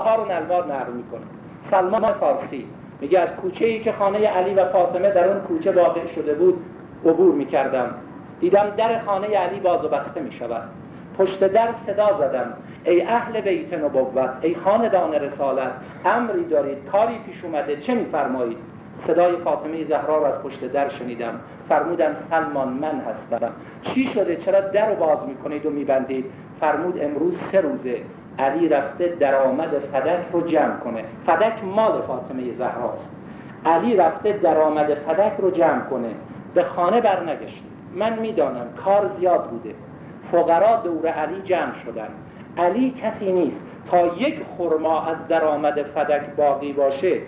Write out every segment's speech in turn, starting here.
رو نلوار نقل می‌کنه. سلمان فارسی. میگه از کوچه ای که خانه علی و فاطمه در اون کوچه واقع شده بود عبور می‌کردم. دیدم در خانه علی باز و بسته می‌شود. پشت در صدا زدم. ای اهل بیت نبوت ای خاندان رسالت امری دارید کاری پیش اومده چه میفرمایید؟ صدای فاطمه زهرا را از پشت در شنیدم. فرمودم سلمان من هستم. چی شده؟ چرا در رو باز می‌کنید و میبندید؟ فرمود امروز سه روزه. علی رفته درآمد فدک رو جمع کنه. فدک مال فاطمه زهراست. علی رفته درآمد فدک رو جمع کنه. به خانه برنگشته. من می‌دانم کار زیاد بوده. فقرا دور علی جمع شدن. علی کسی نیست. تا یک خرما از درآمد فدک باقی باشه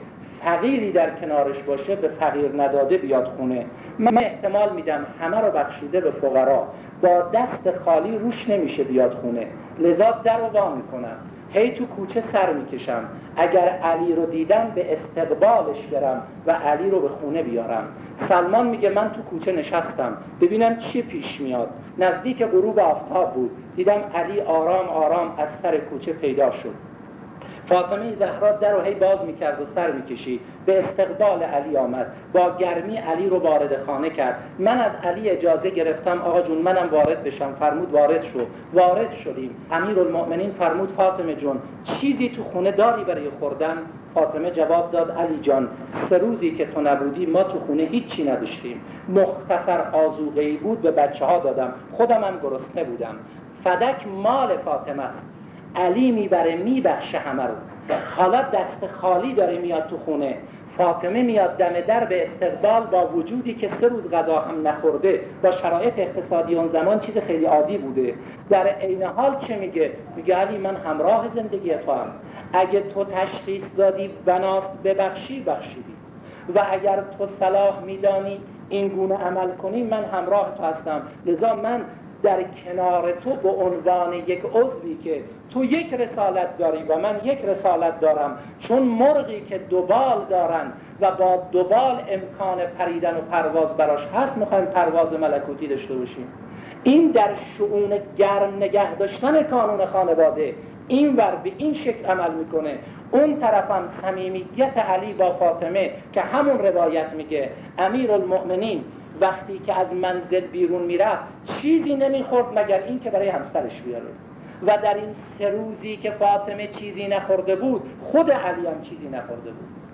فقیری در کنارش باشه به فقیر نداده بیاد خونه. من احتمال میدم همه رو بخشیده به فقرا. با دست خالی روش نمیشه بیاد خونه. لذا در رو می‌کنم. هی تو کوچه سر می‌کشم. اگر علی رو دیدم به استقبالش گرم و علی رو به خونه بیارم. سلمان میگه من تو کوچه نشستم. ببینم چی پیش میاد. نزدیک غروب آفتاب بود. دیدم علی آرام آرام از سر کوچه پیدا شد. فاطمه زهرا در رو هی باز می‌کرد و سر می‌کشید به استقبال علی آمد. با گرمی علی رو وارد خانه کرد. من از علی اجازه گرفتم آقا جون منم وارد بشم. فرمود وارد شو. وارد شدیم. امیر المؤمنین فرمود فاطمه جون چیزی تو خونه داری برای خوردن؟ فاطمه جواب داد علی جان سه روزی که تو نبودی ما تو خونه هیچی نداشتیم. مختصر آزوغه ای بود به بچه ها دادم. خودم هم گرسنه بودم. فدک مال فاطمه است. علی می‌بره میبخشه همه رو. حالا دست خالی داره میاد تو خونه. فاطمه میاد دم در به استقبال با وجودی که سه روز غذا هم نخورده. با شرایط اقتصادی اون زمان چیز خیلی عادی بوده. در عین حال چه میگه؟ میگه علی من همراه زندگی تو هم اگه تو تشخیص دادی بناست ببخشی بخشیدی. و اگر تو صلاح میدانی این گونه عمل کنی من همراه تو هستم. لذا من در کنار تو به عنوان یک عضوی که تو یک رسالت داری و من یک رسالت دارم چون مرغی که دوبال دارن و با دوبال امکان پریدن و پرواز براش هست می‌خوایم پرواز ملکوتی داشته باشیم. این در شعون گرم نگه داشتن کانون خانواده این ور به این شکل عمل می‌کنه. اون طرفم صمیمیت علی با فاطمه که همون روایت میگه امیر المؤمنین وقتی که از منزل بیرون می‌رفت چیزی نمی‌خورد مگر این که برای همسرش بیاره. و در این سه روزی که فاطمه چیزی نخورده بود خود علی هم چیزی نخورده بود.